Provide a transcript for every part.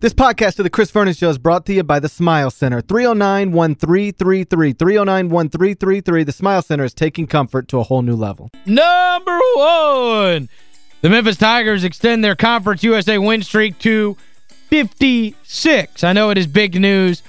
This podcast of the Chris Vernon Show is brought to you by the Smile Center. 309-1333. 309-1333. The Smile Center is taking comfort to a whole new level. Number one. The Memphis Tigers extend their Conference USA win streak to 56. I know it is big news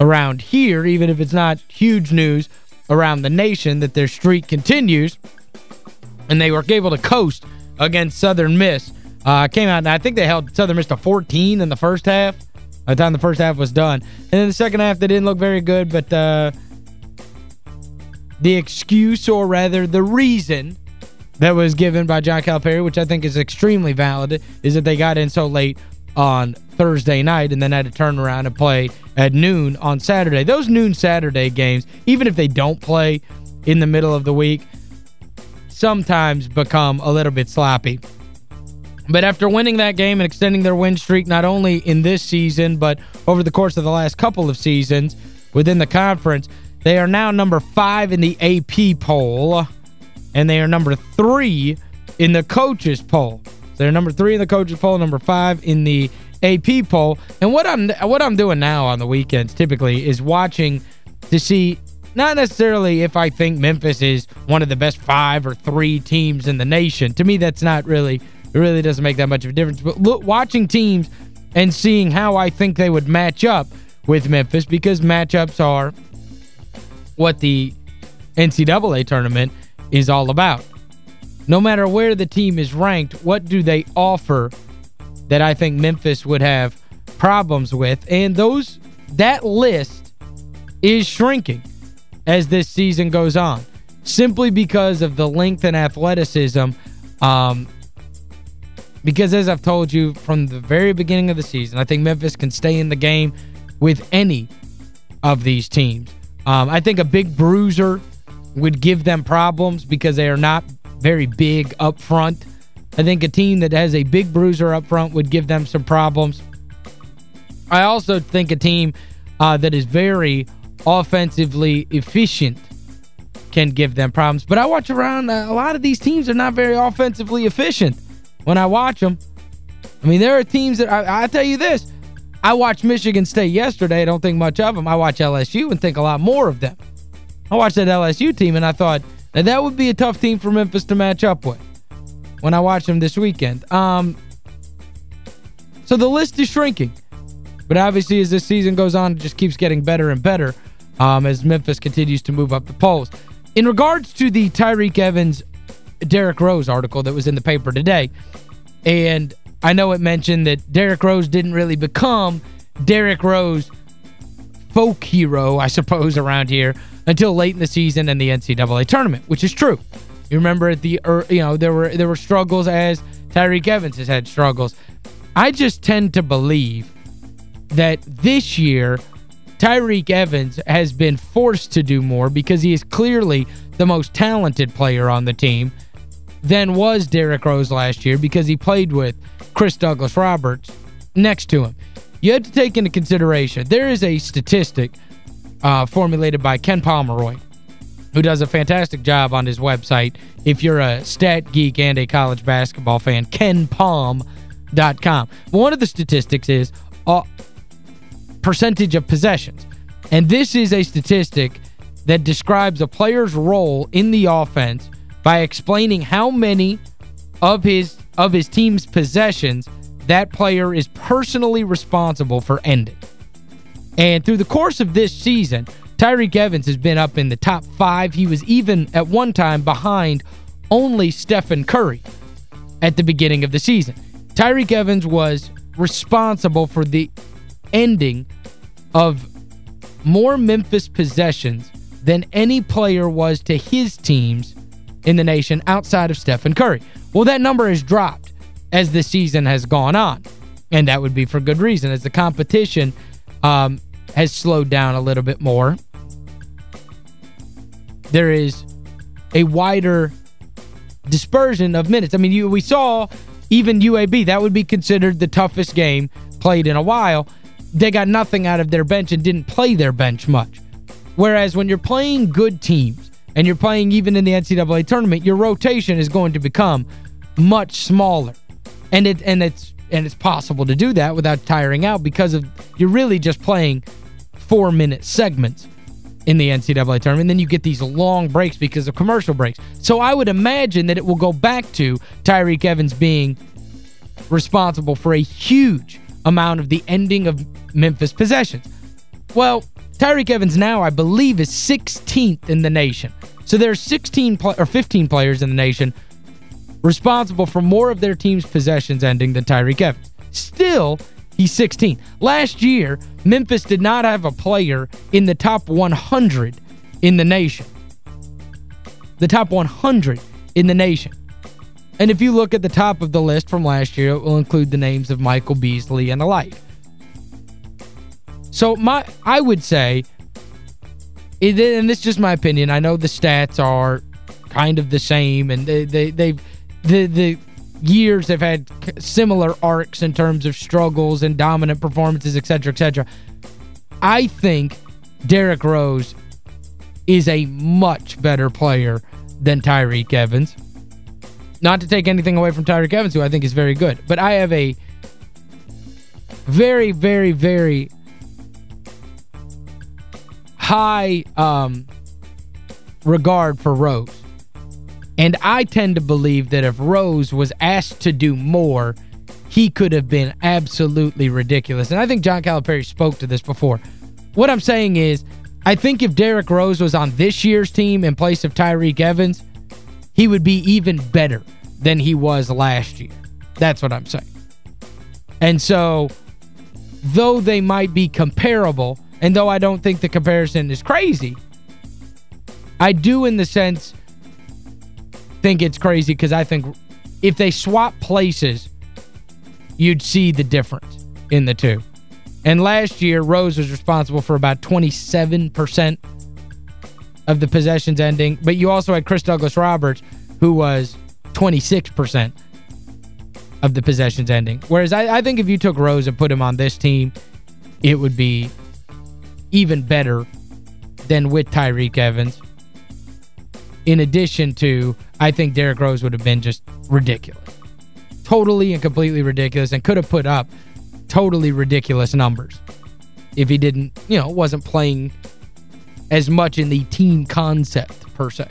around here, even if it's not huge news around the nation, that their streak continues. And they were able to coast against Southern Miss. Uh, came out, and I think they held Southern Miss to 14 in the first half by the time the first half was done. And then the second half, they didn't look very good, but uh, the excuse, or rather the reason that was given by John Calipari, which I think is extremely valid, is that they got in so late on Thursday night and then had to turn around and play at noon on Saturday. Those noon Saturday games, even if they don't play in the middle of the week, sometimes become a little bit sloppy. But after winning that game and extending their win streak not only in this season but over the course of the last couple of seasons within the conference, they are now number five in the AP poll and they are number three in the coaches poll. they're number three in the coaches poll, number five in the AP poll. And what I'm what I'm doing now on the weekends typically is watching to see not necessarily if I think Memphis is one of the best five or three teams in the nation. To me, that's not really it really doesn't make that much of a difference. But look, watching teams and seeing how I think they would match up with Memphis because matchups are what the NCAA tournament is all about. No matter where the team is ranked, what do they offer that I think Memphis would have problems with? And those that list is shrinking as this season goes on simply because of the length and athleticism um, because as I've told you from the very beginning of the season, I think Memphis can stay in the game with any of these teams. Um, I think a big bruiser would give them problems because they are not very big up front. I think a team that has a big bruiser up front would give them some problems. I also think a team uh, that is very offensively efficient can give them problems. But I watch around, uh, a lot of these teams are not very offensively efficient when I watch them. I mean, there are teams that, I, I tell you this, I watched Michigan State yesterday. Don't think much of them. I watch LSU and think a lot more of them. I watched that LSU team and I thought that that would be a tough team for Memphis to match up with when I watched them this weekend. Um, so the list is shrinking. But obviously as this season goes on, it just keeps getting better and better um, as Memphis continues to move up the polls. In regards to the Tyreke Evans Derrick Rose article that was in the paper today. And I know it mentioned that Derrick Rose didn't really become Derrick Rose folk hero, I suppose, around here until late in the season and the NCAA tournament, which is true. You remember at the er, you know there were there were struggles as Tyreke Evans has had struggles. I just tend to believe that this year Tyreke Evans has been forced to do more because he is clearly the most talented player on the team than was Derrick Rose last year because he played with Chris Douglas Roberts next to him. You have to take into consideration, there is a statistic uh, formulated by Ken Pomeroy, who does a fantastic job on his website. If you're a stat geek and a college basketball fan, kenpom.com. One of the statistics is uh, percentage of possessions. And this is a statistic that describes a player's role in the offense by explaining how many of his of his team's possessions that player is personally responsible for ending. And through the course of this season, Tyreke Evans has been up in the top five. He was even at one time behind only Stephen Curry at the beginning of the season. Tyreke Evans was responsible for the ending of more Memphis possessions than any player was to his teams in the nation outside of Stephen Curry. Well, that number has dropped as the season has gone on. And that would be for good reason, as the competition um, has slowed down a little bit more. There is a wider dispersion of minutes. I mean, you, we saw even UAB, that would be considered the toughest game played in a while. They got nothing out of their bench and didn't play their bench much. Whereas when you're playing good teams, and you're playing even in the NCAA tournament, your rotation is going to become much smaller. And it and it's and it's possible to do that without tiring out because of you're really just playing four-minute segments in the NCAA tournament. And then you get these long breaks because of commercial breaks. So I would imagine that it will go back to Tyreke Evans being responsible for a huge amount of the ending of Memphis possessions. Well, Tyreke Evans now, I believe, is 16th in the nation. So there's 16 or 15 players in the nation responsible for more of their team's possessions ending than Tyreke Evans. Still, he's 16. Last year, Memphis did not have a player in the top 100 in the nation. The top 100 in the nation. And if you look at the top of the list from last year, it will include the names of Michael Beasley and the like. So my I would say, and this is just my opinion, I know the stats are kind of the same, and they, they, they've the, the years have had similar arcs in terms of struggles and dominant performances, etc., etc. I think Derrick Rose is a much better player than Tyreke Evans. Not to take anything away from Tyreke Evans, who I think is very good. But I have a very, very, very high um, regard for Rose. And I tend to believe that if Rose was asked to do more, he could have been absolutely ridiculous. And I think John Calipari spoke to this before. What I'm saying is, I think if Derrick Rose was on this year's team in place of Tyreke Evans, he would be even better than he was last year. That's what I'm saying. And so, though they might be comparable, and though I don't think the comparison is crazy, I do in the sense think it's crazy because I think if they swap places, you'd see the difference in the two. And last year, Rose was responsible for about 27% of the possessions ending. But you also had Chris Douglas Roberts, who was 26% of the possessions ending. Whereas I, I think if you took Rose and put him on this team, it would be even better than with Tyreke Evans. In addition to, I think Derrick Rose would have been just ridiculous. Totally and completely ridiculous and could have put up totally ridiculous numbers if he didn't, you know, wasn't playing as much in the team concept, per se.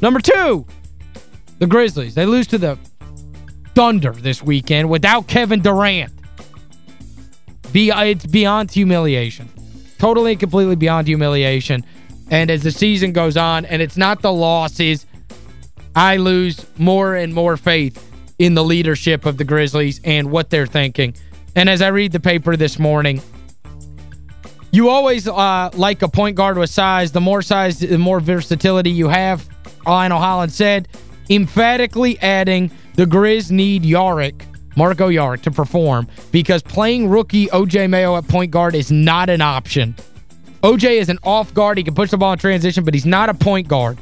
Number two, the Grizzlies. They lose to the Thunder this weekend without Kevin Durant. Be, it's beyond humiliation. Totally and completely beyond humiliation. And as the season goes on, and it's not the losses, I lose more and more faith in the leadership of the Grizzlies and what they're thinking. And as I read the paper this morning, you always uh, like a point guard with size. The more size, the more versatility you have. Lionel Hollins said, emphatically adding the Grizz need Yarick, Marko Jaric, to perform because playing rookie O.J. Mayo at point guard is not an option. O.J. is an off guard. He can push the ball in transition, but he's not a point guard.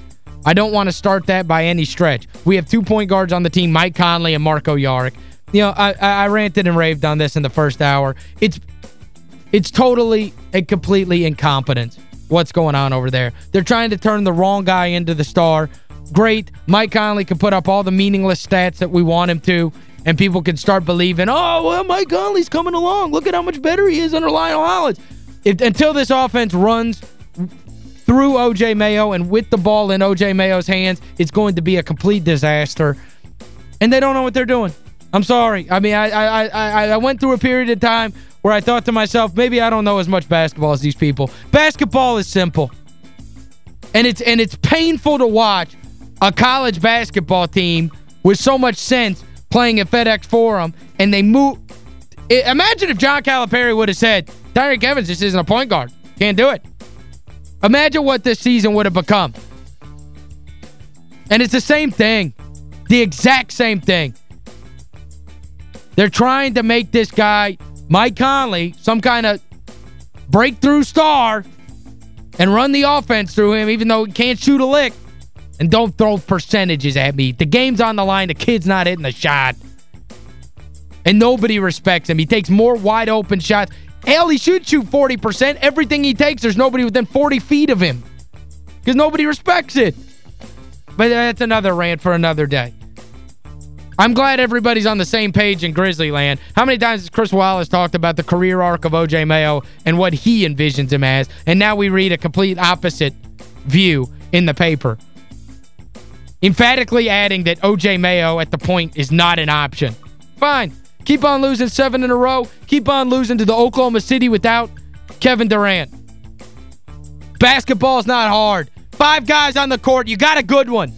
I don't want to start that by any stretch. We have two point guards on the team, Mike Conley and Marko Jaric. You know, I, I ranted and raved on this in the first hour. It's it's totally and completely incompetence what's going on over there. They're trying to turn the wrong guy into the star. Great. Mike Conley can put up all the meaningless stats that we want him to, and people can start believing, oh, well, Mike Conley's coming along. Look at how much better he is under Lionel Hollins. If, until this offense runs through O.J. Mayo and with the ball in O.J. Mayo's hands, it's going to be a complete disaster. And they don't know what they're doing. I'm sorry. I mean, I, I, I, I went through a period of time where I thought to myself, maybe I don't know as much basketball as these people. Basketball is simple. And it's and it's painful to watch a college basketball team with so much sense playing at FedEx Forum and they move Imagine if John Calipari would have said, Tyreke Evans just isn't a point guard. Can't do it. Imagine what this season would have become. And it's the same thing. The exact same thing. They're trying to make this guy, Mike Conley, some kind of breakthrough star and run the offense through him even though he can't shoot a lick. And don't throw percentages at me. The game's on the line. The kid's not hitting the shot. And nobody respects him. He takes more wide open shots. Hell, he should shoot 40%. Everything he takes, there's nobody within 40 feet of him. Because nobody respects it. But that's another rant for another day. I'm glad everybody's on the same page in Grizzly land. How many times has Chris Wallace talked about the career arc of O.J. Mayo and what he envisions him as, and now we read a complete opposite view in the paper. Emphatically adding that O.J. Mayo at the point is not an option. Fine. Keep on losing seven in a row. Keep on losing to the Oklahoma City without Kevin Durant. Basketball's not hard. Five guys on the court. You got a good one.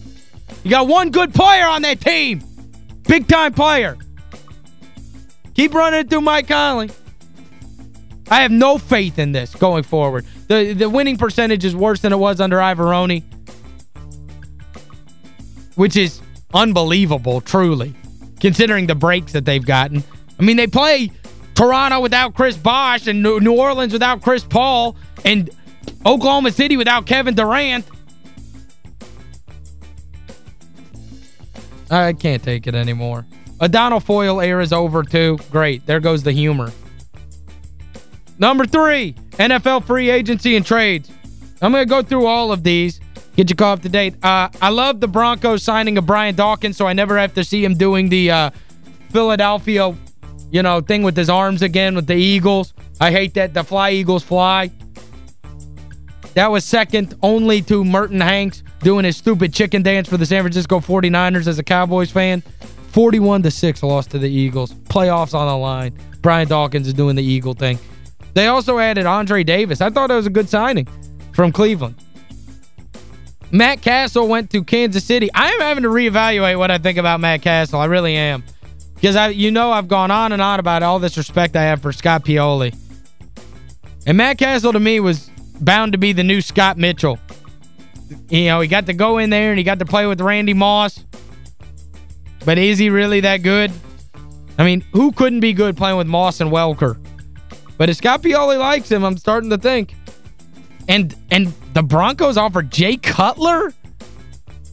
You got one good player on that team. Big-time player. Keep running through Mike Conley. I have no faith in this going forward. The the winning percentage is worse than it was under Iavaroni. Which is unbelievable, truly, considering the breaks that they've gotten. I mean, they play Toronto without Chris Bosh and New Orleans without Chris Paul and Oklahoma City without Kevin Durant. I can't take it anymore. Adonal Foyle era is over, too. Great. There goes the humor. Number three, NFL free agency and trades. I'm going to go through all of these, get you caught up to date. Uh, I love the Broncos signing of Brian Dawkins, so I never have to see him doing the uh, Philadelphia, you know, thing with his arms again with the Eagles. I hate that. The fly Eagles fly. That was second only to Merton Hanks doing his stupid chicken dance for the San Francisco 49ers as a Cowboys fan. 41 to 6 lost to the Eagles. Playoffs on the line. Brian Dawkins is doing the Eagle thing. They also added Andre Davis. I thought that was a good signing from Cleveland. Matt Cassel went to Kansas City. I am having to reevaluate what I think about Matt Cassel. I really am. Because I, you know I've gone on and on about all this respect I have for Scott Pioli. And Matt Cassel, to me was bound to be the new Scott Mitchell. You know, he got to go in there and he got to play with Randy Moss. But is he really that good? I mean, who couldn't be good playing with Moss and Welker? But if Scott Pioli likes him, I'm starting to think. And and the Broncos offered Jay Cutler?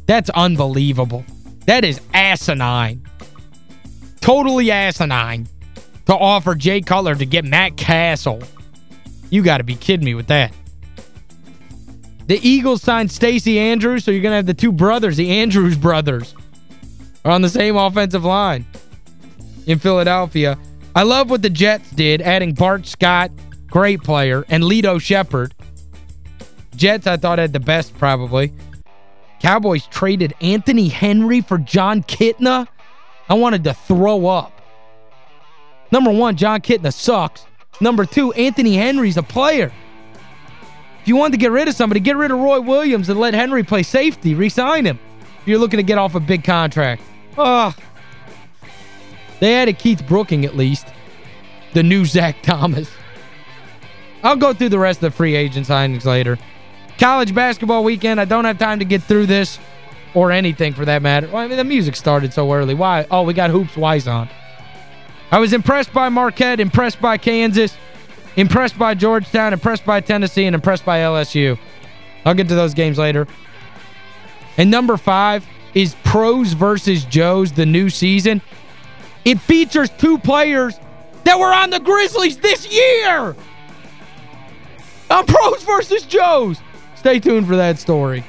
That's unbelievable. That is asinine. Totally asinine to offer Jay Cutler to get Matt Cassel. You got to be kidding me with that. The Eagles signed Stacy Andrews, so you're going to have the two brothers, the Andrews brothers, are on the same offensive line in Philadelphia. I love what the Jets did, adding Bart Scott, great player, and Lito Sheppard. Jets, I thought, had the best, probably. Cowboys traded Anthony Henry for Jon Kitna. I wanted to throw up. Number one, Jon Kitna sucks. Number two, Anthony Henry's a player. If you wanted to get rid of somebody, get rid of Roy Williams and let Henry play safety. Resign him. If you're looking to get off a big contract. Oh. They added Keith Brooking at least. The new Zach Thomas. I'll go through the rest of the free agent signings later. College basketball weekend. I don't have time to get through this or anything for that matter. Well, I mean, the music started so early. Why? Oh, we got Hoops Wise on. I was impressed by Marquette, impressed by Kansas. Impressed by Georgetown, impressed by Tennessee, and impressed by LSU. I'll get to those games later. And number five is Pros versus Joes, the new season. It features two players that were on the Grizzlies this year. On Pros versus Joes. Stay tuned for that story.